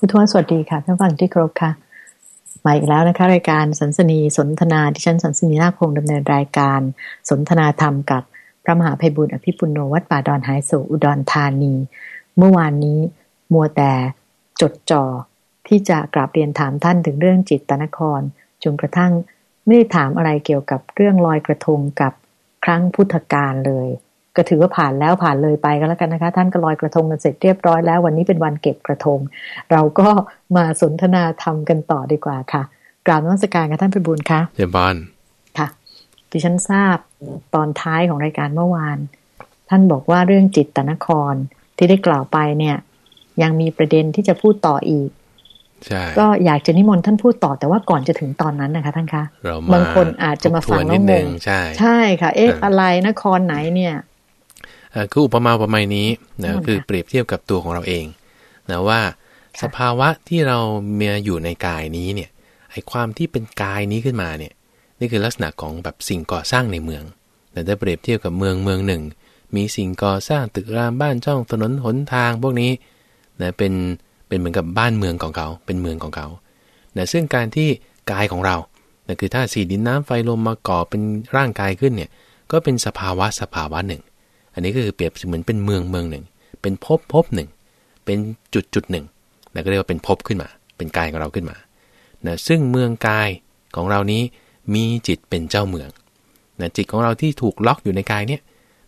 คุณทวสวัสดีค่ะท่านฟังที่ครบค่ะ มาอีกแล้วนะคะ รายการสันสนีสนทนาที่ฉันสันสนีนาคงดำเนินรายการสนทนาธรรมกับพระมหาภัยบุญอภิปุโนวัดป่าดอนหายโศอุดรธานี เมื่อวานนี้มัวแต่จดจ่อที่จะกราบเรียนถามท่านถึงเรื่องจิตตนครจนกระทั่งไม่ได้ถามอะไรเกี่ยวกับเรื่องลอยกระทงกับครั้งพุทธกาลเลย ก็ถือว่าผ่านแล้วผ่านเลยไปก็แล้วกันนะคะ ท่านก็ลอยกระทงกันเสร็จเรียบร้อยแล้ว วันนี้เป็นวันเก็บกระทง เราก็มาสนทนาธรรมกันต่อดีกว่าค่ะกราบนมัสการกับท่านพิบูลค่ะเจบานค่ะดิฉันทราบตอนท้ายของรายการเมื่อวาน ท่านบอกว่าเรื่องจิตตนครที่ได้กล่าวไปเนี่ย ยังมีประเด็นที่จะพูดต่ออีกก็อยากจะนิมนต์ท่านพูดต่อแต่ว่าก่อนจะถึงตอนนั้นนะคะท่านคะบางคนอาจจะมาฟังแล้วงงใช่ ใช่ค่ะ เอ๊ะอะไรนครไหนเนี่ย คืออุปมาอุปไมยนี้นะคือเปรียบเทียบกับตัวของเราเองนะว่าสภาวะที่เราเมียอยู่ในกายนี้เนี่ยไอ้ความที่เป็นกายนี้ขึ้นมาเนี่ยนี่คือลักษณะของแบบสิ่งก่อสร้างในเมือง แต่ถ้าเปรียบเทียบกับเมืองเมืองหนึ่ง มีสิ่งก่อสร้างตึกรามบ้านช่องถนนหนทางพวกนี้นะเป็นเป็นเหมือนกับบ้านเมืองของเขาเป็นเมืองของเขานะซึ่งการที่กายของเรานะคือถ้าสีดินน้ำไฟลมมาก่อเป็นร่างกายขึ้นเนี่ยก็เป็นสภาวะสภาวะหนึ่ง อันนี้ก็คือเปรียบเหมือนเป็นเมืองเมืองหนึ่ง เป็นภพภพหนึ่ง เป็นจุดจุดหนึ่งนะก็เรียกว่าเป็นภพขึ้นมา เป็นกายของเราขึ้นมานะซึ่งเมืองกายของเรานี้มีจิตเป็นเจ้าเมืองนะจิตของเราที่ถูกล็อกอยู่ในกายเนี่ย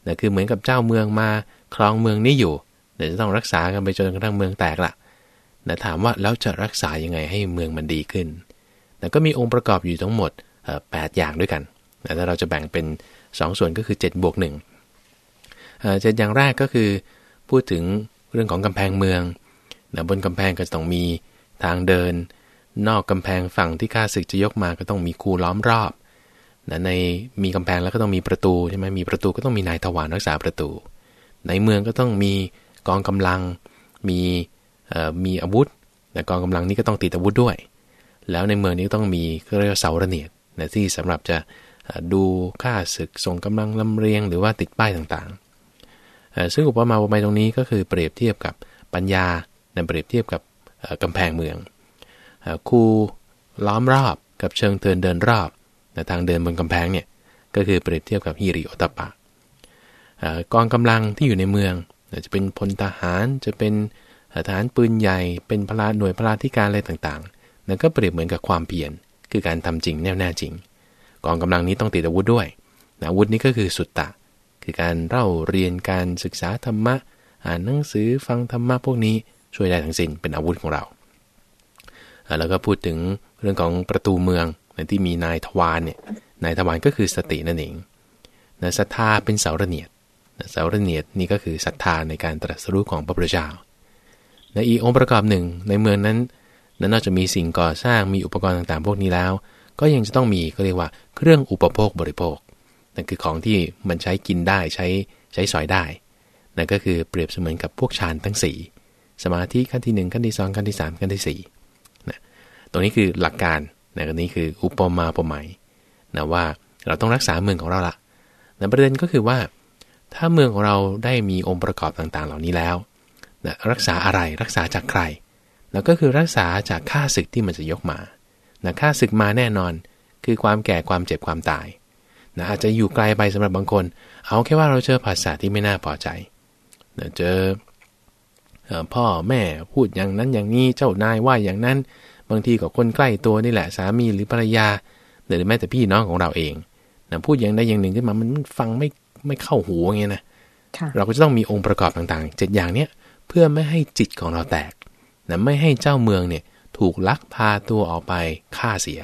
นะคือเหมือนกับเจ้าเมืองมาครองเมืองนี้อยู่เดี๋ยวจะต้องรักษากันไปจนกระทั่งเมืองแตกละนะถามว่าแล้วจะรักษายังไงให้เมืองมันดีขึ้นนะก็มีองค์ประกอบอยู่ทั้งหมดแปดอย่างด้วยกันนะถ้าเราจะแบ่งเป็น 2 ส่วนก็คือ7บวกหนึ่ง เจ็ดอย่างแรกก็คือ พูดถึงเรื่องของกำแพงเมืองนะบนกำแพงก็ต้องมีทางเดิน นอกกำแพงฝั่งที่ข้าศึกจะยกมาก็ต้องมีคูล้อมรอบนะในมีกำแพงแล้วก็ต้องมีประตูใช่ไหมมีประตูก็ต้องมีนายทวารรักษาประตู ในเมืองก็ต้องมีกองกำลัง มีมีอาวุธแต่กองกำลังนี้ก็ต้องติดอาวุธด้วย แล้วในเมืองนี้ต้องมีเรียกว่าเสาระเนียดนะที่สำหรับจะดูค่าศึกส่งกำลังลำเรียง หรือว่าติดป้ายต่างๆ ซึ่งอุปมาอุปไมยตรงนี้ก็คือเปรียบเทียบกับปัญญาเปรียบเทียบกับกำแพงเมืองคูล้อมรอบกับเชิงเทินเดินรอบทางเดินบนกำแพงเนี่ยก็คือเปรียบเทียบกับฮิริโอตปะกองกำลังที่อยู่ในเมืองจะเป็นพลทหารจะเป็นทหารปืนใหญ่ เป็นพลาหน่วยพลาธิการอะไรต่างๆนั่นก็เปรียบเหมือนกับความเพียรคือการทำจริงแน่แน่จริง กองกำลังนี้ต้องติดอาวุธด้วยอาวุธนี้ก็คือสุตตะ คือการเล่าเรียนการศึกษาธรรมะ อ่านหนังสือฟังธรรมะพวกนี้ช่วยได้ทั้งสิ้นเป็นอาวุธของเรา แล้วก็พูดถึงเรื่องของประตูเมืองที่มีนายทวารเนี่ย นายทวารก็คือสตินั่นเองนะศรัทธาเป็นเสาระเนียดเสาระเนียดนี่ก็คือศรัทธาในการตรัสรู้ของพระพุทธเจ้าในอีกองค์ประกอบหนึ่งในเมืองนั้นนั้นนอกจากมีสิ่งก่อสร้างมีอุปกรณ์ต่างๆ พวกนี้แล้ว ก็ยังจะต้องมีก็เรียกว่าเครื่องอุปโภคบริโภค นั่นคือของที่มันใช้กินได้ใช้ใช้สอยได้ นั่นก็คือเปรียบเสมือนกับพวกฌานทั้ง 4 สมาธิขั้นที่ 1 ขั้นที่ 2 ขั้นที่ 3 ขั้นที่4นะตรงนี้คือหลักการนะนี้คืออุปมาอุปไมยนะว่าเราต้องรักษาเมืองของเราละนะประเด็นก็คือว่า ถ้าเมืองของเราได้มีองค์ประกอบต่างๆ เหล่านี้แล้วนะรักษาอะไรรักษาจากใคร แล้วก็คือรักษาจากค่าศึกที่มันจะยกมานะค่าศึกมาแน่นอน คือความแก่ความเจ็บความตาย นะอาจจะอยู่ไกลไปสำหรับบางคน เอาแค่ว่าเราเจอภาษาที่ไม่น่าพอใจนะเจอพ่อแม่พูดอย่างนั้นอย่างนี้เจ้านายว่าอย่างนั้น บางทีกับคนใกล้ตัวนี่แหละสามีหรือภรรยาหรือแม้แต่พี่น้องของเราเองนะพูดอย่างใดอย่างหนึ่งขึ้นมามันฟังไม่ไม่เข้าหูอย่างเงี้ยนะเราก็จะต้องมีองค์ประกอบต่างๆเจ็ดอย่างเนี้ยเพื่อไม่ให้จิตของเราแตกนะไม่ให้เจ้าเมืองเนี่ยถูกลักพาตัวออกไปฆ่าเสีย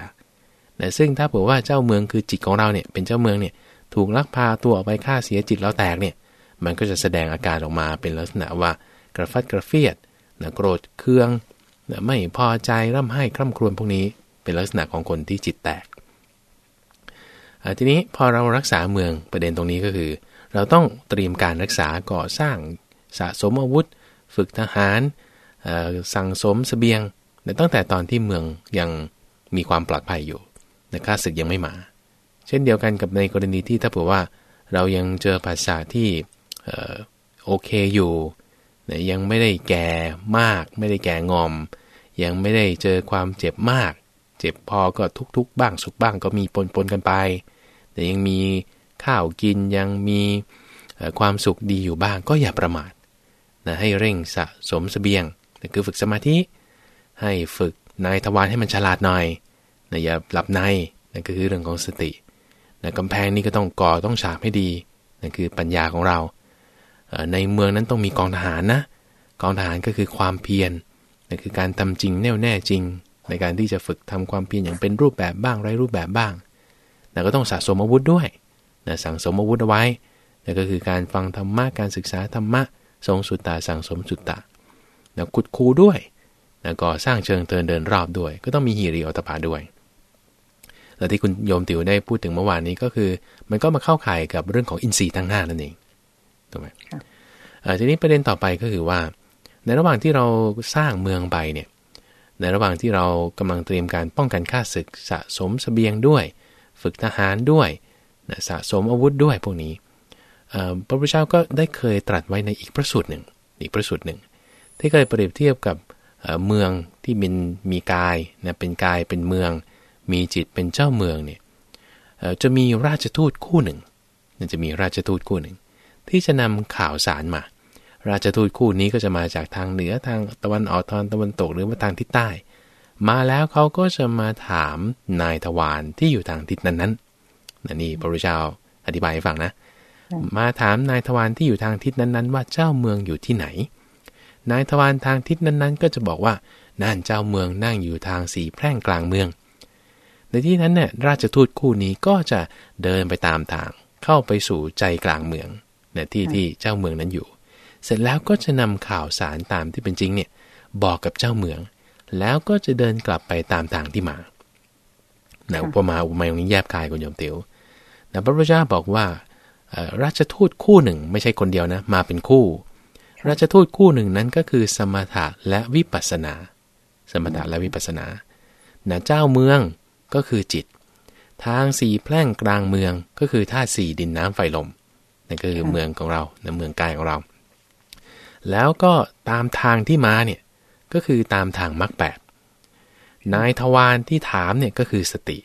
นะซึ่งถ้าเผื่อว่าเจ้าเมืองคือจิตของเราเนี่ยเป็นเจ้าเมืองเนี่ยถูกลักพาตัวออกไปฆ่าเสียจิตเราแตกเนี่ยมันก็จะแสดงอาการออกมาเป็นลักษณะว่ากระฟัดกระเฟียดนะโกรธเคืองนะไม่พอใจร่ำไห้คร่ำครวญพวกนี้เป็นลักษณะของคนที่จิตแตกทีนี้พอเรารักษาเมืองประเด็นตรงนี้ก็คือ เราต้องเตรียมการรักษาก่อสร้างสะสมอาวุธ ฝึกทหารสั่งสมสเสบียงต่ตั้งแต่ตอนที่เมืองยังมีความปลอดภัยอยู่ แต่ข้าศึกยังไม่มา เช่นเดียวกันกับในกรณีที่ถ้าเผื่อว่าเรายังเจอภาษาที่โอเคอยู่ยังไม่ได้แก่มาก ไม่ได้แก่งอม ยังไม่ได้เจอความเจ็บมาก เจ็บพอก็ทุกๆ บ้างสุขบ้างก็มีปนๆกันไป แต่ยังมีข้าวกินยังมีความสุขดีอยู่บ้างก็อย่าประมาทนะให้เร่งสะสมสเสบียงคือฝึกสมาธิ ให้ฝึกนายทวารให้มันฉลาดหน่อย นะอย่าหลับในนั่นก็คือเรื่องของสตินะกำแพงนี่ก็ต้องก่อต้องฉาบให้ดีนั่นคือปัญญาของเรา ในเมืองนั้นต้องมีกองทหารนะ กองทหารก็คือความเพียรนั่นคือการทำจริงแน่วแน่จริง ในการที่จะฝึกทำความเพียรอย่างเป็นรูปแบบบ้างไร้รูปแบบบ้างแต่ก็ต้องสะสมอาวุธด้วยนะสั่งสมอาวุธเอาไว้นั่นก็คือการฟังธรรมะการศึกษาธรรมะทรงสุตตาสั่งสมสุตตานะขุดคูด้วยแล้วก็สร้างเชิงเทินเดินรอบด้วย ก็ต้องมีหีริอัตภาด้วย แล้วที่คุณโยมติ๋วได้พูดถึงเมื่อวานนี้ก็คือ มันก็มาเข้าข่ายกับเรื่องของอินทรีย์ทั้งห้านั่นเองถูกไหมทีนี้ประเด็นต่อไปก็คือว่า ในระหว่างที่เราสร้างเมืองไปเนี่ยในระหว่างที่เรากำลังเตรียมการป้องกันข้าศึกสะสมสเสบียงด้วย ฝึกทหารด้วยนะสะสมอาวุธด้วยพวกนี้พระพุทธเจ้าก็ได้เคยตรัสไว้ในอีกพระสูตรหนึ่งอีกพระสูตรหนึ่ง ที่เคยเปรียบเทียบกับเมืองที่มีมีกายนะเป็นกายเป็นเมือง มีจิตเป็นเจ้าเมืองเนี่ยจะมีราชทูตคู่หนึ่งจะมีราชทูตคู่หนึ่ง ที่จะนำข่าวสารมา ราชทูตคู่นี้ก็จะมาจากทางเหนือทางตะวันออกทางตะวันตกหรือว่าทางทิศใต้ มาแล้วเขาก็จะมาถามนายทวารที่อยู่ทางทิศนั้นๆนี่พระพุทธเจ้าอธิบายให้ฟังนะ มาถามนายทวารที่อยู่ทางทิศนั้นๆ ว่าเจ้าเมืองอยู่ที่ไหน นายทวารทางทิศนั้นๆ ก็จะบอกว่านั่นเจ้าเมืองนั่งอยู่ทางสีแพร่งกลางเมือง ในที่นั้นเนี่ยราชทูตคู่นี้ก็จะเดินไปตามทาง เข้าไปสู่ใจกลางเมืองในที่ที่เจ้าเมืองนั้นอยู่ เสร็จแล้วก็จะนำข่าวสารตามที่เป็นจริงเนี่ยบอกกับเจ้าเมือง แล้วก็จะเดินกลับไปตามทางที่มานะอุปมาอุปมาตรงนี้แยบกายคุณโยมเตียวนะพระพุทธเจ้าบอกว่าราชทูตคู่หนึ่งไม่ใช่คนเดียวนะ มาเป็นคู่ ราชทูตคู่หนึ่งนั้นก็คือสมถะและวิปัสนา สมถะและวิปัสนานะเจ้าเมือง ก็คือจิต ทางสี่แพร่งกลางเมืองก็คือธาตุสี่ดินน้ำไฟลมนั่นก็คือเมืองของเราในเมืองกายของเรา แล้วก็ตามทางที่มาเนี่ยก็คือตามทางมรรคแปดนายทวารที่ถามเนี่ยก็คือสติ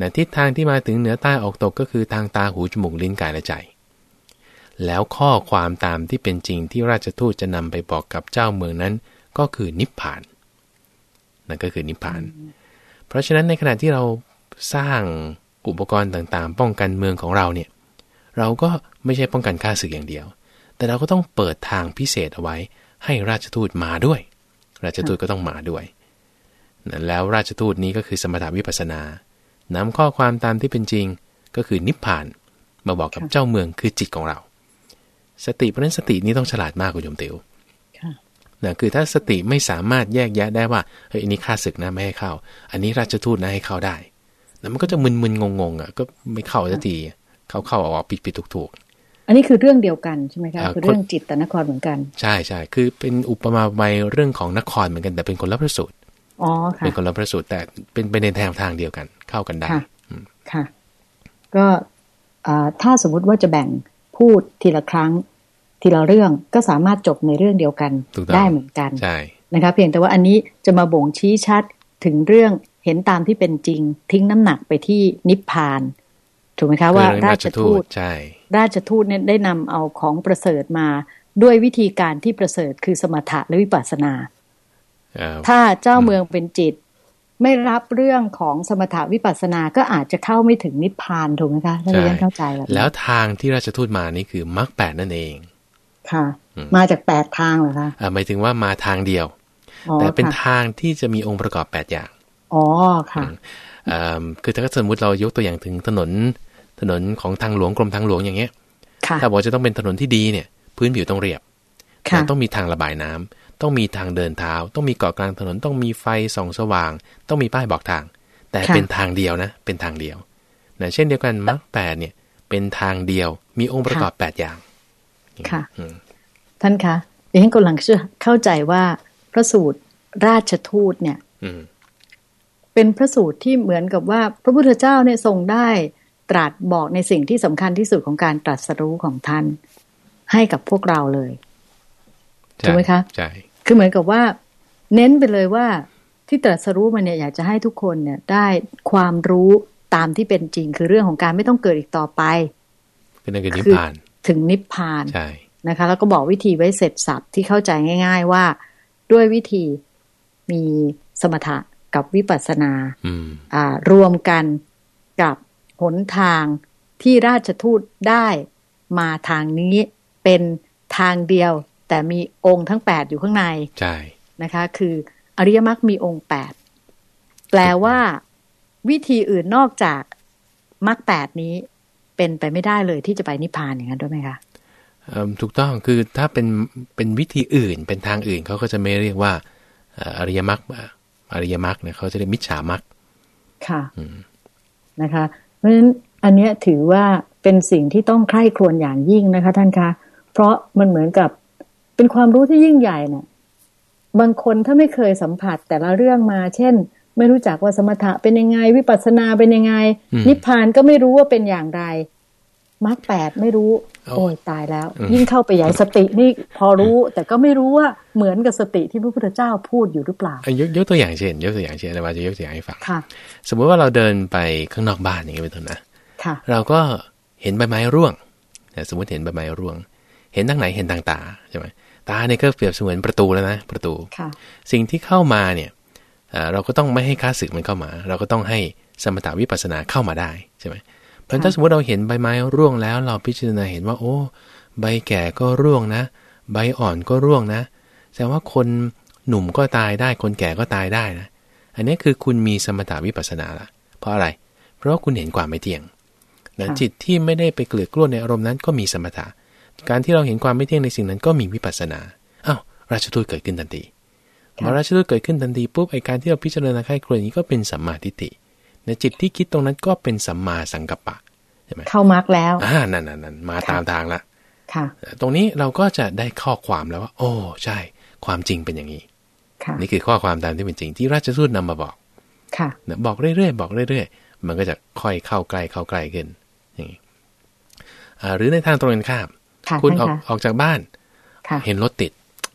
นะทิศทางที่มาถึงเหนือใต้ออกตกก็คือทางตาหูจมูกลิ้นกายและใจ แล้วข้อความตามที่เป็นจริงที่ราชทูตจะนำไปบอกกับเจ้าเมืองนั้น ก็คือนิพพานนั่นก็คือนิพพาน เพราะฉะนั้นในขณะที่เราสร้างอุปกรณ์ต่างๆ ป้องกันเมืองของเราเนี่ยเราก็ไม่ใช่ป้องกันค่าศึกอย่างเดียว แต่เราก็ต้องเปิดทางพิเศษเอาไว้ ให้ราชทูตมาด้วย ราชทูตก็ต้องมาด้วยแล้วราชทูตนี้ก็คือสมถาวิปัสนานำข้อความตามที่เป็นจริงก็คือนิพพานมาบอกกับเจ้าเมืองคือจิตของเรา สติเพราะนั้นสตินี้ต้องฉลาดมากคุณโยมเตียว นะคือถ้าสติไม่สามารถแยกแยะได้ว่าเฮ้ยอันนี้ค่าศึกนะไม่ให้เข้า อันนี้ราชทูตนะให้เข้าได้แล้วมันก็จะมึนๆงงๆอะก็ไม่เข้าสักทีเข้าเข้าออกผิดผิดถูกถูกอันนี้คือเรื่องเดียวกันใช่ไหมคะคือเรื่องจิตแต่นครเหมือนกัน ใช่ใช่คือเป็นอุปมาใบเรื่องของนครเหมือนกัน แต่เป็นคนละพระสูตรอ๋อค่ะเป็นคนละพระสูตรแต่เป็นไปในทางทางเดียวกัน เข้ากันได้ค่ะ ก็ถ้าสมมุติว่าจะแบ่งพูดทีละครั้ง ทีละเรื่องก็สามารถจบในเรื่องเดียวกันได้เหมือนกันใช่นะคะเพียงแต่ว่าอันนี้จะมาบ่งชี้ชัดถึงเรื่องเห็นตามที่เป็นจริง ทิ้งน้ำหนักไปที่นิพพาน ถูกไหมคะว่าราชทูตใช่ราชทูตเนี่ยได้นำเอาของประเสริฐมาด้วยวิธีการที่ประเสริฐคือสมถะและวิปัสสนา ถ้าเจ้าเมืองเป็นจิต ไม่รับเรื่องของสมถาวิปัสสนาก็อาจจะเข้าไม่ถึงนิพพานถูกไหมคะถ้าเรียนเข้าใจแล้วแล้วทางที่ราชทูตมานี่คือมรรคแปดนั่นเอง ค่ะ มาจากแปดทางเหรอคะอ่าหมายถึงว่ามาทางเดียว แต่เป็นทางที่จะมีองค์ประกอบแปดอย่าง อ๋อค่ะคือถ้าสมมติเรายกตัวอย่างถึงถนนถนนของทางหลวงกรมทางหลวงอย่างเงี้ยถ้าบอกจะต้องเป็นถนนที่ดีเนี่ย พื้นผิวต้องเรียบต้องมีทางระบายน้ำต้องมีทางเดินเท้า ต้องมีเกาะกลางถนนต้องมีไฟส่องสว่าง ต้องมีป้ายบอกทาง แต่เป็นทางเดียวนะ เป็นทางเดียวนะเช่นเดียวกันมรรคแปดเนี่ยเป็นทางเดียวมีองค์ประกอบแปดอย่าง ค่ะ ท่านคะดิฉันกำลังเข้าใจว่าพระสูตรราชทูตเนี่ยเป็นพระสูตรที่เหมือนกับว่า พระพุทธเจ้าเนี่ยทรงได้ตรัสบอกในสิ่งที่สำคัญที่สุดของการตรัสรู้ของท่าน ให้กับพวกเราเลยถูกไหมคะใช่คือเหมือนกับว่า เน้นไปเลยว่าที่ตรัสรู้มันเนี่ยอยากจะให้ทุกคนเนี่ย ได้ความรู้ตามที่เป็นจริงคือเรื่องของการไม่ต้องเกิดอีกต่อไปคือนั่นคือนิพพาน ถึงนิพพานใช่นะคะ แล้วก็บอกวิธีไว้เสร็จสับที่เข้าใจง่าย ๆ ว่าด้วยวิธีมีสมถะกับวิปัสสนาอ่ารวมกันกับหนทางที่ราชทูตได้มาทางนี้เป็นทางเดียว แต่มีองค์ทั้งแปดอยู่ข้างในใช่นะคะ คืออริยมรรคมีองค์แปดแปลว่าวิธีอื่นนอกจากมรรคแปดนี้ เป็นไปไม่ได้เลยที่จะไปนิพพานอย่างนั้นด้วยไหมคะถูกต้องคือถ้าเป็นเป็นวิธีอื่นเป็นทางอื่นเขาก็จะไม่เรียกว่าอริยมรรคอริยมรรคเนี่ยเขาจะเรียกมิจฉามรรคค่ะนะคะ เพราะฉะนั้นอันเนี้ยถือว่าเป็นสิ่งที่ต้องใคร่ครวญอย่างยิ่งนะคะ ท่านคะ เพราะมันเหมือนกับเป็นความรู้ที่ยิ่งใหญ่เนะ่ยบางคนถ้าไม่เคยสัมผัสแต่ละเรื่องมา เช่น ไม่รู้จักว่าสมถะเป็นยังไง วิปัสสนาเป็นยังไง นิพพานก็ไม่รู้ว่าเป็นอย่างไรมรรคแปดไม่รู้ โอ้ยตายแล้ว ยิ่งเข้าไปใหญ่สตินี่พอรู้ แต่ก็ไม่รู้ว่าเหมือนกับสติที่พระพุทธเจ้าพูดอยู่หรือเปล่ายกยกตัวอย่างเช่น ยกตัวอย่างเช่นเราจะยกตัวอย่างให้ฟังค่ะสมมุติว่าเราเดินไปข้างนอกบ้านอย่างนี้เป็นต้นนะค่ะเราก็เห็นใบไม้ร่วงสมมติเห็นใบไม้ร่วง เห็นทางไหนเห็นทางตาใช่ไหมตาเนี่ยก็เปรียบเสมือนประตูแล้วนะประตูสิ่งที่เข้ามาเนี่ย เราก็ต้องไม่ให้ค่าศึกมันเข้ามา เราก็ต้องให้สมถาวิปัสสนาเข้ามาได้ใช่ไหมเพราะถ้าสมมติเราเห็นใบไม้ร่วงแล้ว เราพิจารณาเห็นว่า โอ้ ใบแก่ก็ร่วงนะ ใบอ่อนก็ร่วงนะแสดงว่าคนหนุ่มก็ตายได้ คนแก่ก็ตายได้นะ อันนี้คือคุณมีสมถาวิปัสสนาละเพราะอะไร เพราะว่าคุณเห็นความไม่เที่ยงนะจิตที่ไม่ได้ไปเกลือกล้วในอารมณ์นั้นก็มีสมถะ การที่เราเห็นความไม่เที่ยงในสิ่งนั้นก็มีวิปัสสนาอ้าวราชทูตเกิดขึ้นทันที พอราชทูตเกิดขึ้นทันทีปุ๊บไอการที่เราพิจารณาค่ายครวญนี้ก็เป็นสัมมาทิฏฐิในจิตที่คิดตรงนั้นก็เป็นสัมมาสังกัปปะใช่ไหมเข้ามาร์กแล้วอ่านั่นนั่นนั่นมาตามทางละค่ะ ตรงนี้เราก็จะได้ข้อความแล้วว่า โอ้ใช่ ความจริงเป็นอย่างนี้นี่คือข้อความตามที่เป็นจริงที่ราชทูตนำมาบอก ค่ะบอกเรื่อยๆบอกเรื่อยๆ มันก็จะค่อยเข้าใกล้เข้าใกล้ขึ้นอย่างนี้หรือในทางตรงกันข้ามคุณออกออกจากบ้าน เห็นรถติด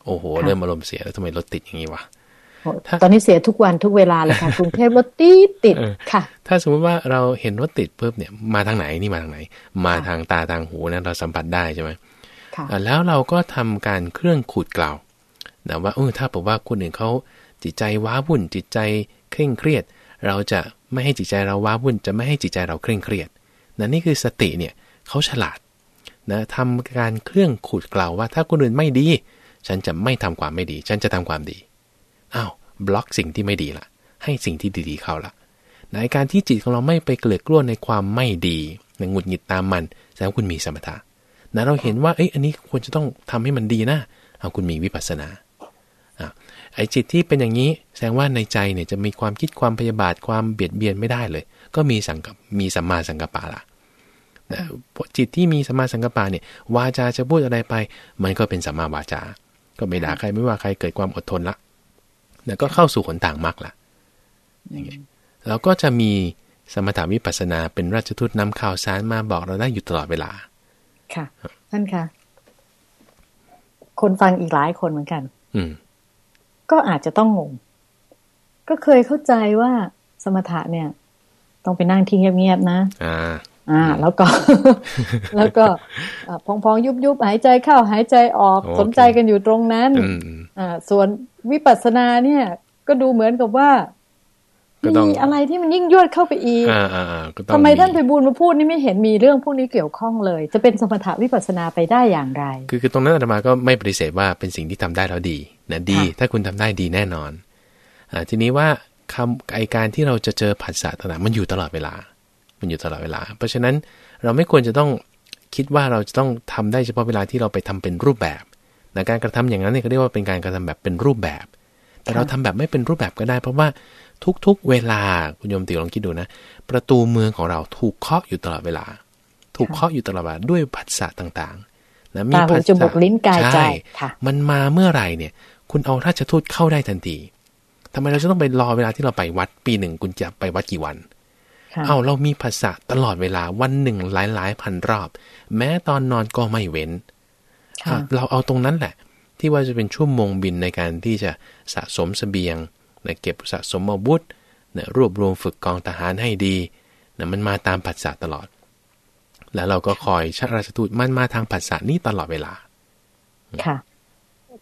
โอ้โห เริ่มอารมณ์เสียแล้วทำไมรถติดอย่างนี้วะตอนนี้เสียทุกวันทุกเวลาเลยค่ะกรุงเทพรถติดติดค่ะ ถ้าสมมติว่าเราเห็นรถติดปุ๊บเนี่ยมาทางไหนนี่มาทางไหน มาทางตาทางหูนั้นเราสัมผัสได้ใช่ไหมแล้วเราก็ทำการเครื่องขูดกล่าวนะว่าเออถ้าบอกว่าคนอื่นเขาจิตใจว้าวุ่น จิตใจเคร่งเครียด เราจะไม่ให้จิตใจเราว้าวุ่น จะไม่ให้จิตใจเราเคร่งเครียดนั่นนี่คือสติเนี่ยเขาฉลาดนะทำการเครื่องขูดกล่าวว่า ถ้าคนอื่นไม่ดี ฉันจะไม่ทำความไม่ดี ฉันจะทำความดีอ้าวบล็อกสิ่งที่ไม่ดีละให้สิ่งที่ดีๆเข้าละในการที่จิตของเราไม่ไปเกลือกล้วในความไม่ดีในหงุดหงิดตามมันแสดงว่าคุณมีสมถะนะเราเห็นว่าเอ้ยอันนี้ควรจะต้องทำให้มันดีนะเอาคุณมีวิปัสสนาอ่าไอ้จิตที่เป็นอย่างนี้แสดงว่าในใจเนี่ยจะมีความคิดความพยาบาทความเบียดเบียนไม่ได้เลย ก็มีสังกับมีสัมมาสังกัปปะละนะจิตที่มีสัมมาสังกัปปะเนี่ยวาจาจะพูดอะไรไป มันก็เป็นสัมมาวาจา ก็ไม่ด่าใครไม่ว่าใครเกิดความอดทนละแล้วก็เข้าสู่ขนต่างมรรคละอย่างเงี้ยแล้วก็จะมีสมถาวิปัสสนาเป็นราชทูตนำข่าวสารมาบอกเราได้อยู่ตลอดเวลา ค่ะ ท่านคะคนฟังอีกหลายคนเหมือนกัน อืม ก็อาจจะต้องงง ก็เคยเข้าใจว่าสมถะเนี่ย ต้องไปนั่งที่เงียบๆนะ อ่า อ่า แล้วก็ แล้วก็พองๆยุบๆหายใจเข้าหายใจออกสนใจกันอยู่ตรงนั้นอ่า ส่วนวิปัสสนาเนี่ย ก็ดูเหมือนกับว่ามีอะไรที่มันยิ่งยวดเข้าไปอีกทำไมท่านไปบูลมาพูดนี่ไม่เห็นมีเรื่องพวกนี้เกี่ยวข้องเลย จะเป็นสมถะวิปัสสนาไปได้อย่างไร คือคือตรงนั้นอาตมาก็ไม่ปฏิเสธว่าเป็นสิ่งที่ทำได้แล้วดีนะดี ถ้าคุณทำได้ดีแน่นอนอทีนี้ว่าคำไอการที่เราจะเจอผัสสะต่างๆมันอยู่ตลอดเวลา มันอยู่ตลอดเวลา เพราะฉะนั้นเราไม่ควรจะต้องคิดว่าเราจะต้องทำได้เฉพาะเวลาที่เราไปทำเป็นรูปแบบแต่การกระทำอย่างนั้นเนี่ยเขาเรียกว่าเป็นการกระทำแบบเป็นรูปแบบ แต่เราทำแบบไม่เป็นรูปแบบก็ได้ เพราะว่าทุกๆ เวลาคุณโยมติลองคิดดูนะ ประตูเมืองของเราถูกเคาะอยู่ตลอดเวลา ถูกเคาะอยู่ตลอดเวลาด้วยผัสสะต่างๆนะมีผัสสะลิ้นกายใจมันมาเมื่อไหร่เนี่ย คุณเอาราชทูตเข้าได้ทันทีทำไมเราจะต้องไปรอเวลาที่เราไปวัดปีหนึ่งคุณจะไปวัดกี่วัน เอาเรามีภาษาตลอดเวลาวันหนึ่งหลายหลายพันรอบ แม้ตอนนอนก็ไม่เว้นเราเอาตรงนั้นแหละ ที่ว่าจะเป็นชั่วโมงบินในการที่จะสะสมสเสบียงนะเก็บสะสมอาวุธนะรวบรวมฝึกกองทหารให้ดีนะมันมาตามผัสสะตลอด แล้วเราก็คอยชาราชทูตมันมาทางผัสสะนี่ตลอดเวลา ค่ะ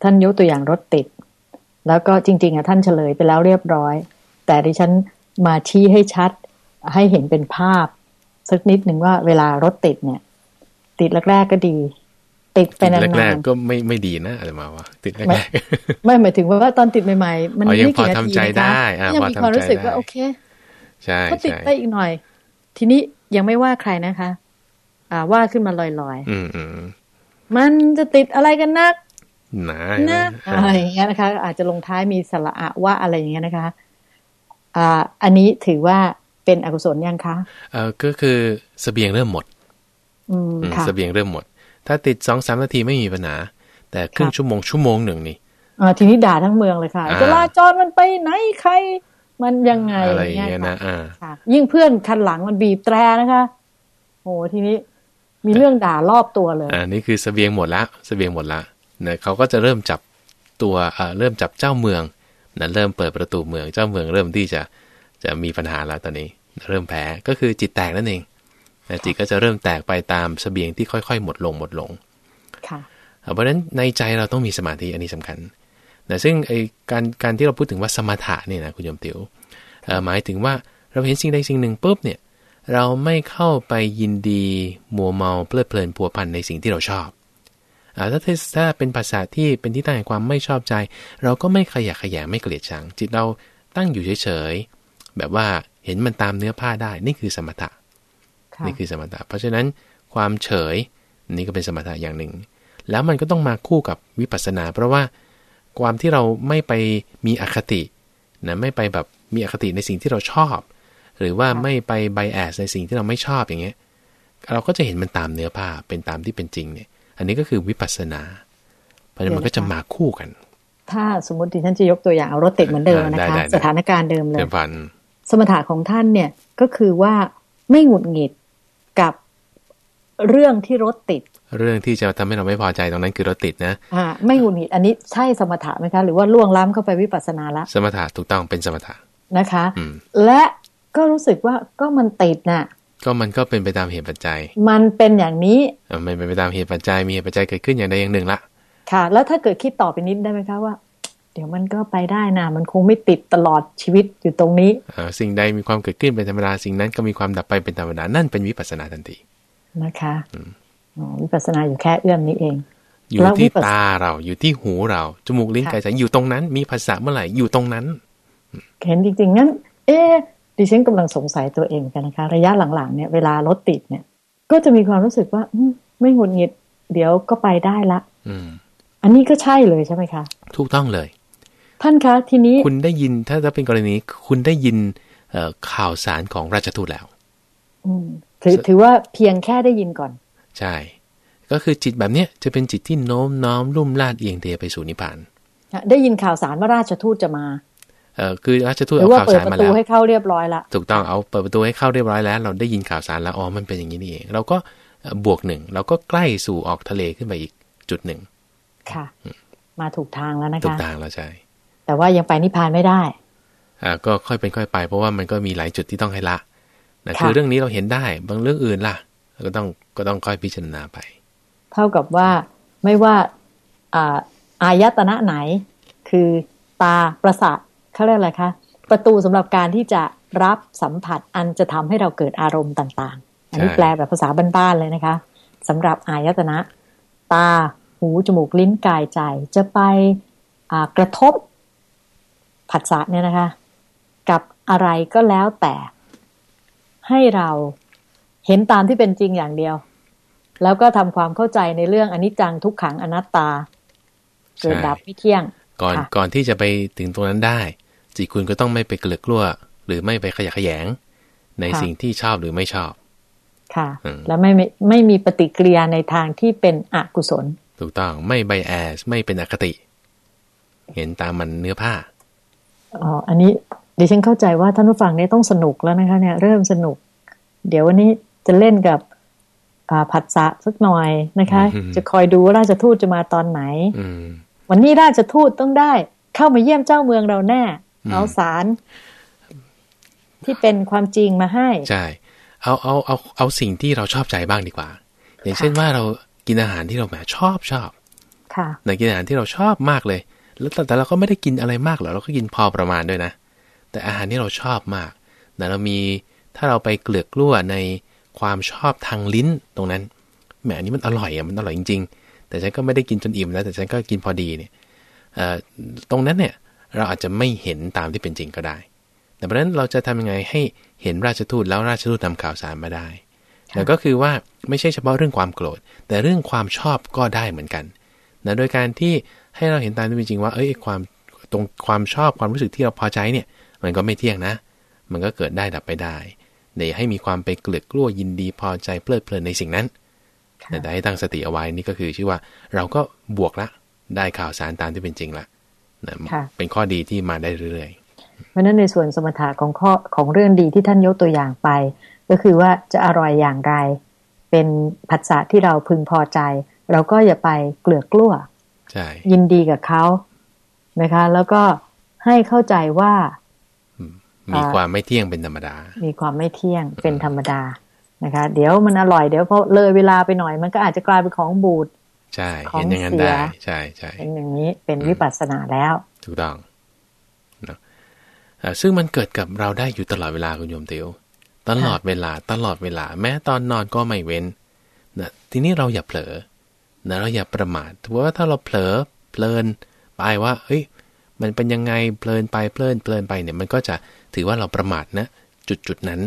ท่านยกตัวอย่างรถติด แล้วก็จริง ๆอะท่านเฉลยไปแล้วเรียบร้อย แต่ดิฉันมาชี้ให้ชัด ให้เห็นเป็นภาพ สักนิดหนึ่งว่าเวลารถติดเนี่ย ติดแรกๆก็ดี ติดไปนานๆแรกๆก็ไม่ไม่ดีนะอะไรมาว่าติดแรไม่กไม่หมายถึงว่าตอนติดใหม่ๆ มันอ๋อยังไม่กี่พอนาทำทีใจนะคะได้อ่ายังพอมีทำความรู้สึกใจว่าได้โอเคๆใช่ก็ติดใช่ได้อีกหน่อย ทีนี้ยังไม่ว่าใครนะคะ อ่าว่าขึ้นมาลอยอืมอืมๆมันจะติดอะไรกันนักหนานะอ่าอะไรอย่างเงี้ยนะคะ อาจจะลงท้ายมีสระอะว่าอะไรอย่างเงี้ยนะคะ อ่า อันนี้ถือว่า เป็นอกุศลยังคะเออก็คือเสบียงเริ่มหมด อืมอืมค่ะเสบียงเริ่มหมด ถ้าติดสองสามนาทีไม่มีปัญหา แต่ครึ่งค่ะชั่วโมงชั่วโมงหนึ่งนี่อ่าทีนี้ด่าทั้งเมืองเลยค่ะอ่าจราจรมันไปไหนใคร มันยังไงอะไรอย่างเงี้ยค่ะนะอ่าค่ะยิ่งเพื่อนคันหลังมันบีบแตรนะคะโอ้ทีนี้มีเรื่องด่ารอบตัวเลยอ่านี่คือเสบียงหมดละเสบียงหมดละนะเขาก็จะเริ่มจับตัวเอ่อเริ่มจับเจ้าเมืองนะเริ่มเปิดประตูเมืองเจ้าเมืองเริ่มที่จะ จะมีปัญหาแล้วตอนนี้ เริ่มแพ้ก็คือจิตแตกนั่นเองนะจิตก็จะเริ่มแตกไปตามเสบียงที่ค่อย ๆ หมดลงหมดลงค่ะเพราะฉะนั้นในใจเราต้องมีสมาธิอันนี้สำคัญนะซึ่งไอการการที่เราพูดถึงว่าสมถะเนี่ยนะคุณโยมติว๋วเอ่อหมายถึงว่าเราเห็นสิ่งใดสิ่งหนึ่งปุ๊บเนี่ยเราไม่เข้าไปยินดีมัวเมาเพลิดเพลินพัวพันในสิ่งที่เราชอบอ่าถ้าถ้าถ้าเป็นภาษาที่เป็นที่ตั้งแห่งความไม่ชอบใจ เราก็ไม่ขยะแขยงไม่เกลียดชัง จิตเราตั้งอยู่เฉยๆ แบบว่าเห็นมันตามเนื้อผ้าได้ นี่คือสมถะค่ะนี่คือสมถะ เพราะฉะนั้นความเฉยนี่ก็เป็นสมถะอย่างหนึ่ง แล้วมันก็ต้องมาคู่กับวิปัสสนา เพราะว่าความที่เราไม่ไปมีอคตินะไม่ไปแบบมีอคติในสิ่งที่เราชอบ หรือว่าไม่ไปไบแอสในสิ่งที่เราไม่ชอบอย่างเงี้ยเราก็จะเห็นมันตามเนื้อผ้าเป็นตามที่เป็นจริงเนี่ย อันนี้ก็คือวิปัสสนา เพราะฉะนั้นมันก็จะมาคู่กัน ถ้าสมมติดิฉันจะยกตัวอย่างเอารถติดเหมือนเดิมนะได้คะได้ได้สถานการณ์เดิมเลยเดิมพัน สมถะของท่านเนี่ยก็คือว่าไม่หงุดหงิดกับเรื่องที่รถติด เรื่องที่จะทำให้เราไม่พอใจตรงนั้นคือรถติดนะอ่าไม่หงุดหงิดอันนี้ใช่สมถะไหมคะ หรือว่าล่วงล้ำเข้าไปวิปัสสนาละ สมถะถูกต้องเป็นสมถะนะคะอืมและก็รู้สึกว่าก็มันติดน่ะ ก็มันก็เป็นไปตามเหตุปัจจัย มันเป็นอย่างนี้เอ่อมันเป็นไปตามเหตุปัจจัยมีเหตุปัจจัยเกิดขึ้นอย่างใดอย่างหนึ่งละค่ะ แล้วถ้าเกิดคิดต่อไปนิดได้ไหมคะว่า เดี๋ยวมันก็ไปได้นะมันคงไม่ติดตลอดชีวิตอยู่ตรงนี้เอ่อสิ่งใดมีความเกิดขึ้นเป็นธรรมดาสิ่งนั้นก็มีความดับไปเป็นธรรมดานั่นเป็นวิปัสสนาทันทีนะคะอ๋อวิปัสสนาอยู่แค่เอื้อมนี้เอง อยู่แล้วที่วิปัสสตาเราอยู่ที่หูเราจมูกลิ้นค่ะกายใจอยู่ตรงนั้น มีภาษาเมื่อไหร่อยู่ตรงนั้นเห็นจริงๆงั้น เอ๊ะดิฉันกำลังสงสัยตัวเองเหมือนกันนะคะ ระยะหลังๆเนี่ยเวลารถติดเนี่ย ก็จะมีความรู้สึกว่าอืมไม่หงุดหงิด เดี๋ยวก็ไปได้ละ อืม อันนี้ก็ใช่เลยใช่ไหมคะ ถูกต้องเลย ท่านคะทีนี้คุณได้ยินถ้าจะเป็นกรณีนี้คุณได้ยินเอ่อข่าวสารของราชทูตแล้วอืมถือถือว่าเพียงแค่ได้ยินก่อน ใช่ ก็คือจิตแบบเนี้ยจะเป็นจิตที่โน้มน้อมลุ่มลาดเอียงเทไปสู่นิพพานได้ยินข่าวสารว่าราชทูตจะมาเอ่อคือราชทูตหรือเอาว่าข่าวเปิดสารประมาตูแล้วให้เข้าเรียบร้อยละถูกต้องเอาเปิดประตูให้เข้าเรียบร้อยแล้ว เราได้ยินข่าวสารแล้วอ๋อมันเป็นอย่างนี้นี่เองเราก็เอ่อบวกหนึ่งเราก็ใกล้สู่ออกทะเลขึ้นไปอีกจุดหนึ่งค่ะ มาถูกทางแล้วนะถูกคะทางแล้วใช่ แต่ว่ายังไปนิพพานไม่ได้อ่าก็ค่อยเป็นค่อยไป เพราะว่ามันก็มีหลายจุดที่ต้องให้ละนะค่ะคือเรื่องนี้เราเห็นได้ บางเรื่องอื่นล่ะ ก็ต้องก็ต้องค่อยพิจารณาไป เท่ากับว่าไม่ว่าอ่าอายตนะไหน คือตาประสาทเขาเรียกอะไรคะประตูสำหรับการที่จะรับสัมผัสอันจะทำให้เราเกิดอารมณ์ต่างๆ อันนี้ใช่แปลแบบภาษาบ้านๆเลยนะคะสำหรับอายตนะ ตาหูจมูกลิ้นกายใจจะไปอ่ากระทบ ผัสสะเนี่ยนะคะ กับอะไรก็แล้วแต่ ให้เราเห็นตามที่เป็นจริงอย่างเดียว แล้วก็ทำความเข้าใจในเรื่องอนิจจังทุกขังอนัตตา เกิดดับไม่เที่ยง ก่อนค่ะก่อนที่จะไปถึงตรงนั้นได้ จิตคุณก็ต้องไม่ไปเกลือกกลัวหรือไม่ไปขยะแขยง ในสิ่งที่ชอบหรือไม่ชอบ ค่ะอืมแล้วไม่ไม่ไม่มีปฏิกิริยาในทางที่เป็นอกุศล ถูกต้องไม่ไบแอส ไม่เป็นอคติ เห็นตามมันเนื้อผ้า อ๋ออันนี้ดิฉันเข้าใจว่าท่านผู้ฟังเนี่ยต้องสนุกแล้วนะคะ เนี่ยเริ่มสนุก เดี๋ยววันนี้จะเล่นกับอ่าผัสสะสักหน่อยนะคะอืมจะคอยดูว่าราชทูตจะมาตอนไหนอืมวันนี้ราชทูตต้องได้ เข้ามาเยี่ยมเจ้าเมืองเราแน่อืมเอาสารที่เป็นความจริงมาให้ ใช่ เอาเอาเอาเอาสิ่งที่เราชอบใจบ้างดีกว่า อย่างเช่นว่าเรากินอาหารที่เราแบบชอบชอบค่ะในกินอาหารที่เราชอบมากเลย แล้วแต่แต่เราก็ไม่ได้กินอะไรมากหรอกเราก็กินพอประมาณด้วยนะ แต่อาหารที่เราชอบมากแต่เรามีถ้าเราไปเกลือกกลั้วในความชอบทางลิ้นตรงนั้นแหมอันนี้มันอร่อยอะมันอร่อยจริง ๆ แต่ฉันก็ไม่ได้กินจนอิ่มนะแต่ฉันก็กินพอดีเนี่ยเอ่อตรงนั้นเนี่ยเราอาจจะไม่เห็นตามที่เป็นจริงก็ได้ แต่เพราะฉะนั้นเราจะทำยังไงให้เห็นราชทูตแล้วราชทูตนำข่าวสารมาได้ค่ะแล้วก็คือว่าไม่ใช่เฉพาะเรื่องความโกรธ แต่เรื่องความชอบก็ได้เหมือนกันนะโดยการที่ ให้เราเห็นตามที่เป็นจริงว่าเอ้ยความตรงความชอบความรู้สึกที่เราพอใจเนี่ยมันก็ไม่เที่ยงนะ มันก็เกิดได้ดับไปได้เดี๋ยวให้มีความไปเกลือกกลั้วยินดีพอใจเพลิดเพลินในสิ่งนั้นค่ะแต่ให้ตั้งสติเอาไว้นี่ก็คือชื่อว่าเราก็บวกละได้ข่าวสารตามที่เป็นจริงละนะค่ะเป็นข้อดีที่มาได้เรื่อยเพราะฉะนั้นในส่วนสมถะของข้อของเรื่องดีที่ท่านยกตัวอย่างไป ก็คือว่าจะอร่อยอย่างไร เป็นผัสสะที่เราพึงพอใจ เราก็อย่าไปเกลือกกลั้วๆใช่ ยินดีกับเขานะคะ แล้วก็ให้เข้าใจว่า มีความไม่เที่ยงเป็นธรรมดา มีความไม่เที่ยงเป็นธรรมดานะคะ เดี๋ยวมันอร่อยเดี๋ยวพอเลยเวลาไปหน่อย มันก็อาจจะกลายเป็นของบูดใช่ของเห็นอย่างนั้นเสียได้ ใช่ใช่เป็นอย่างนี้เป็นวิปัสสนาแล้ว ถูกต้องเนอะเอ่อซึ่งมันเกิดกับเราได้อยู่ตลอดเวลาคุณโยมติวตลอดเวลาตลอดเวลา แม้ตอนนอนก็ไม่เว้นนะทีนี้เราอย่าเผลอ นะเราอย่าประมาทถือว่าถ้าเราเผลอเพลินไปว่าเฮ้ยมันเป็นยังไงเพลินไปเพลินเพลินไปเนี่ยมันก็จะถือว่าเราประมาทนะจุดจุดๆนั้น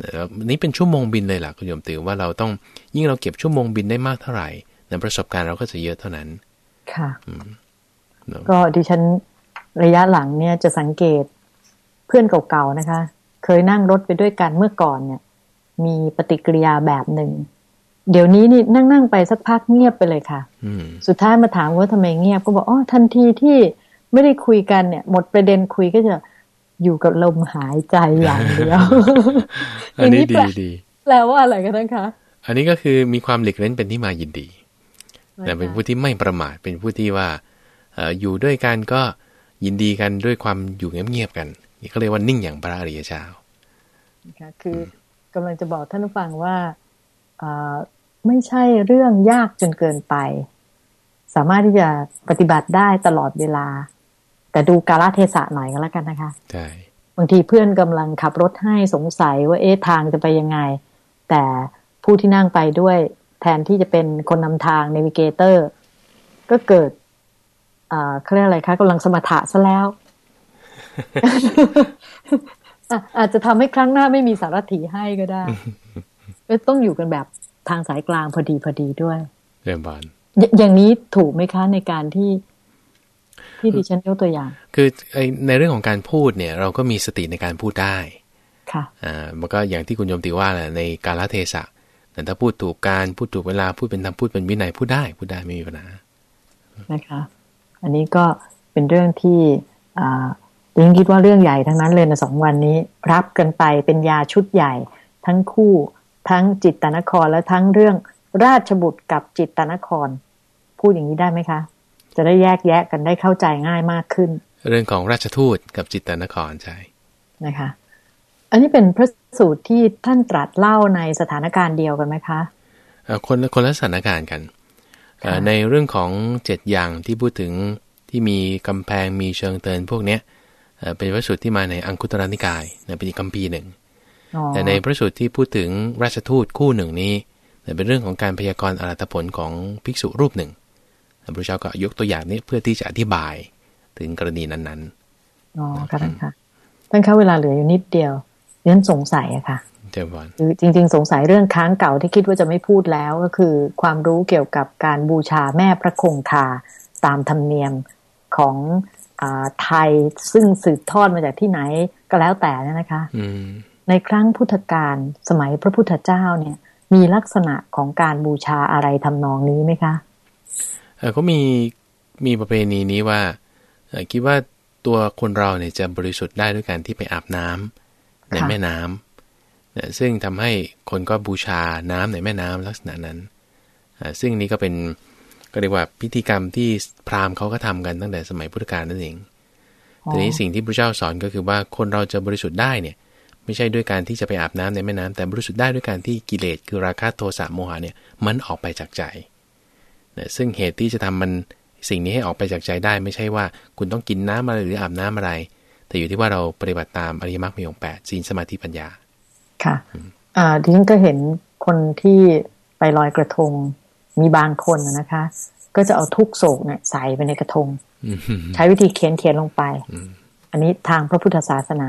นะแล้วนี่เป็นชั่วโมงบินเลยล่ะคุณโยมติวว่าเราต้องยิ่งเราเก็บชั่วโมงบินได้มากเท่าไหร่นะประสบการณ์เราก็จะเยอะเท่านั้น ค่ะเนอะก็ดิฉันระยะหลังเนี่ยจะสังเกตเพื่อนเก่าๆนะคะ เคยนั่งรถไปด้วยกันเมื่อก่อนเนี่ย มีปฏิกิริยาแบบหนึ่ง เดี๋ยวนี้นี่นั่งนั่งๆไปสักพักเงียบไปเลยค่ะอืมสุดท้ายมาถามว่าทำไมเงียบก็บอกอ๋อทันทีที่ไม่ได้คุยกันเนี่ย หมดประเด็นคุยก็จะอยู่กับลมหายใจอย่างเดียวอันนี้อย่างนี้แปดีลดีแปลว่าอะไรกันนะคะ อันนี้ก็คือมีความหลีกเล่นเป็นที่มายินดีแต่เป็นผู้ที่ไม่ประมาทเป็นผู้ที่ว่าเอ่ออยู่ด้วยกันก็ยินดีกันด้วยความอยู่เงียบๆกัน นี่เขาเรียกว่านิ่งอย่างพระอริยเจ้านะคะคือกำลังจะบอกท่านผู้ฟังว่าอ่า ไม่ใช่เรื่องยากจนเกินไป สามารถที่จะปฏิบัติได้ตลอดเวลา แต่ดูกาลเทศะหน่อยก็แล้วกันนะคะใช่บางทีเพื่อนกำลังขับรถให้สงสัยว่าเอ๊ะทางจะไปยังไง แต่ผู้ที่นั่งไปด้วยแทนที่จะเป็นคนนำทางเนวิเกเตอร์ ก็เกิดอ่าเขาเรียกอะไรคะกำลังสมถะซะแล้วอะอาจจะทำให้ครั้งหน้าไม่มีสารถีให้ก็ได้ ก็ต้องอยู่กันแบบทางสายกลางพอดีพอดีด้วยเรื่องบอลอย่าอย่างนี้ถูกไหมคะในการที่ที่ดิฉันยกตัวอย่าง คือไอ้ในเรื่องของการพูดเนี่ย เราก็มีสติในการพูดได้ ค่ะ อ่า มันก็อย่างที่คุณโยมติว่าแหละในกาลเทศะแต่ถ้าพูดถูกการพูดถูกเวลาพูดเป็นธรรมพูดเป็นวินัยพูดได้พูดได้ไม่มีปัญหา นะคะ อันนี้ก็เป็นเรื่องที่อ่าดิฉันคิดว่าเรื่องใหญ่ทั้งนั้นเลยนะสองวันนี้ รับกันไปเป็นยาชุดใหญ่ ทั้งคู่ ทั้งจิตตนครและทั้งเรื่องราชบุตรกับจิตตนคร พูดอย่างนี้ได้ไหมคะ จะได้แยกแยะกันได้เข้าใจง่ายมากขึ้น เรื่องของราชทูตกับจิตตนครใช่นะคะ อันนี้เป็นพระสูตรที่ท่านตรัสเล่าในสถานการณ์เดียวกันไหมคะเอ่อคนละคนละสถานการณ์กันเอ่อค่ะในเรื่องของเจ็ดอย่างที่พูดถึงที่มีกำแพงมีเชิงเตินพวกเนี้ยเอ่อเป็นพระสูตรที่มาในอังคุตรนิกายนะเป็นอีกคัมภีร์หนึ่งอ๋อ แต่ในพระสูตรที่พูดถึงราชทูตคู่หนึ่งนี้เนี่ยเป็นเรื่องของการพยากรณ์อรัตผลของภิกษุรูปหนึ่งพระพุทธเจ้าก็ยกตัวอย่างนี้เพื่อที่จะอธิบายถึงกรณีนั้นอ๋อค่ะท่านค่ะท่านคะเวลาเหลืออยู่นิดเดียวดิฉันสงสัยอะค่ะๆเจ้าบอลคือจริง ๆ สงสัยเรื่องค้างเก่าที่คิดว่าจะไม่พูดแล้วก็คือ ความรู้เกี่ยวกับการบูชาแม่พระคงคาตามธรรมเนียมของอาไทยซึ่งสืบทอดมาจากที่ไหนก็แล้วแต่เนยนะคะ อืม ในครั้งพุทธกาลสมัยพระพุทธเจ้าเนี่ย มีลักษณะของการบูชาอะไรทำนองนี้ไหมคะเออก็มีมีประเพณีนี้ว่าเอ่อคิดว่าตัวคนเราเนี่ยจะบริสุทธิ์ได้ด้วยการที่ไปอาบน้ำในค่ะแม่น้ำเนี่ยซึ่งทำให้คนก็บูชาน้ำในแม่น้ำลักษณะนั้นอ่าซึ่งนี้ก็เป็นก็เรียกว่าพิธีกรรมที่พราหมณ์เขาก็ทำกันตั้งแต่สมัยพุทธกาลนั่นเอง ทีนี้สิ่งที่พระเจ้าสอนก็คือว่าคนเราจะบริสุทธิ์ได้เนี่ย ไม่ใช่ด้วยการที่จะไปอาบน้ำในแม่น้ำแต่บริสุทธิ์ได้ด้วยการที่กิเลสคือราคะโทสะโมหะเนี่ยมันออกไปจากใจนะซึ่งเหตุที่จะทำมันสิ่งนี้ให้ออกไปจากใจได้ ไม่ใช่ว่าคุณต้องกินน้ำอะไรหรืออาบน้ำอะไร แต่อยู่ที่ว่าเราปฏิบัติตามอริยมรรคมีองค์แปดศีลสมาธิปัญญา ค่ะอ่าดิฉันก็เห็นคนที่ไปลอยกระทงมีบางคนนะคะ ก็จะเอาทุกโศกเนี่ยใส่ไปในกระทงใช้วิธีเขียนเขียนลงไป อันนี้ทางพระพุทธศาสนา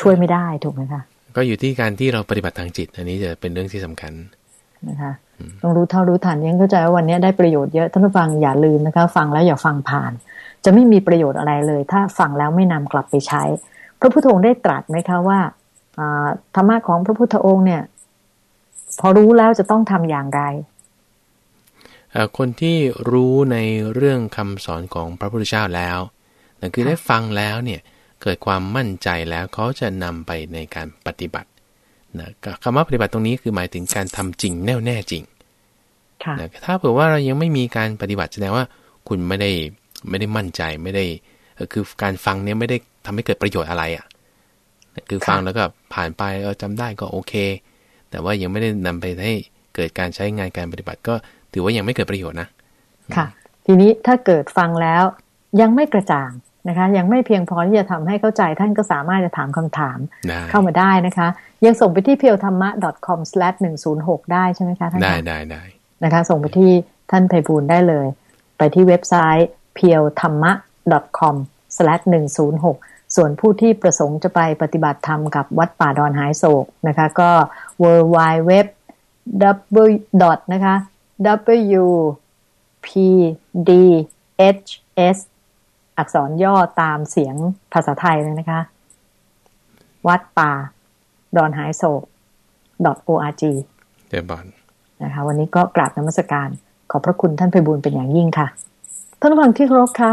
ช่วยไม่ได้ถูกไหมคะก็อยู่ที่การที่เราปฏิบัติทางจิต อันนี้จะเป็นเรื่องที่สำคัญนะคะต้องรู้เท่ารู้ทันยังเข้าใจว่าวันนี้ได้ประโยชน์เยอะท่านผู้ฟังอย่าลืมนะคะ ฟังแล้วอย่าฟังผ่าน จะไม่มีประโยชน์อะไรเลย ถ้าฟังแล้วไม่นำกลับไปใช้ พระพุทธองค์ได้ตรัสไหมคะว่าธรรมะของพระพุทธองค์เนี่ย พอรู้แล้วจะต้องทำอย่างไรคนที่รู้ในเรื่องคำสอนของพระพุทธเจ้าแล้วนั่นคือได้ฟังแล้วเนี่ย เกิดความมั่นใจแล้วเขาจะนำไปในการปฏิบัตินะคำว่าปฏิบัติตรงนี้คือหมายถึงการทำจริงแน่วแน่จริงนะถ้าเผื่อว่าเรายังไม่มีการปฏิบัติแสดงว่าคุณไม่ได้ไม่ได้มั่นใจไม่ได้คือการฟังเนี่ยไม่ได้ทำให้เกิดประโยชน์อะไรอะ่ะคือฟังแล้วก็ผ่านไปเออจำได้ก็โอเค แต่ว่ายังไม่ได้นำไปให้เกิดการใช้งานการปฏิบัติก็ถือว่ายังไม่เกิดประโยชน์นะ ค่ะ ทีนี้ถ้าเกิดฟังแล้วยังไม่กระจ่าง นะคะ ยังไม่เพียงพอที่จะทำให้เข้าใจท่านก็สามารถจะถามคำถามเข้ามาได้นะคะ ยังส่งไปที่เพียวธรรมะ com slash หนึ่งศูนย์หกได้ใช่ไหมคะท่านได้ได้ได้นะคะ ส่งไปที่ท่านไพบูลได้เลย ไปที่เว็บไซต์เพียวธรรมะ com slash หนึ่งศูนย์หกส่วนผู้ที่ประสงค์จะไปปฏิบัติธรรมกับวัดป่าดอนหายโศกนะคะ ก็ w w w w นะคะ W P D H S อักษรย่อตามเสียงภาษาไทยเลยนะคะ วัดป่า ดอนหายโศก .org เดี๋ยวบอนนะคะ วันนี้ก็กราบนมัสการ ขอบพระคุณท่านไพบุญเป็นอย่างยิ่งค่ะ ท่านผู้ฟังที่เคารพค่ะ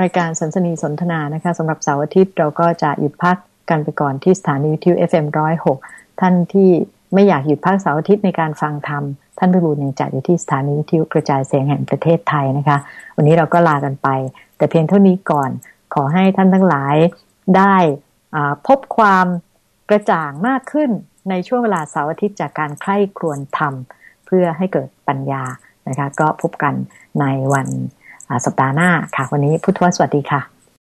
รายการสันสนีสนทนานะคะสำหรับเสาร์อาทิตย์เราก็จะหยุดพักกันไปก่อนที่สถานีวิทยุ FM106 ท่านที่ไม่อยากหยุดพักเสาร์อาทิตย์ในการฟังธรรม ท่านพิบูลยังจัดอยู่ที่สถานีวิทยุกระจายเสียงแห่งประเทศไทยนะคะ วันนี้เราก็ลากันไป แต่เพียงเท่านี้ก่อน ขอให้ท่านทั้งหลายได้พบความกระจ่างมากขึ้นในช่วงเวลาเสาร์อาทิตย์จากการใคร่ครวญธรรม เพื่อให้เกิดปัญญานะคะ ก็พบกันในวันสัปดาห์หน้าค่ะ วันนี้พุทธวสวัสดีค่ะ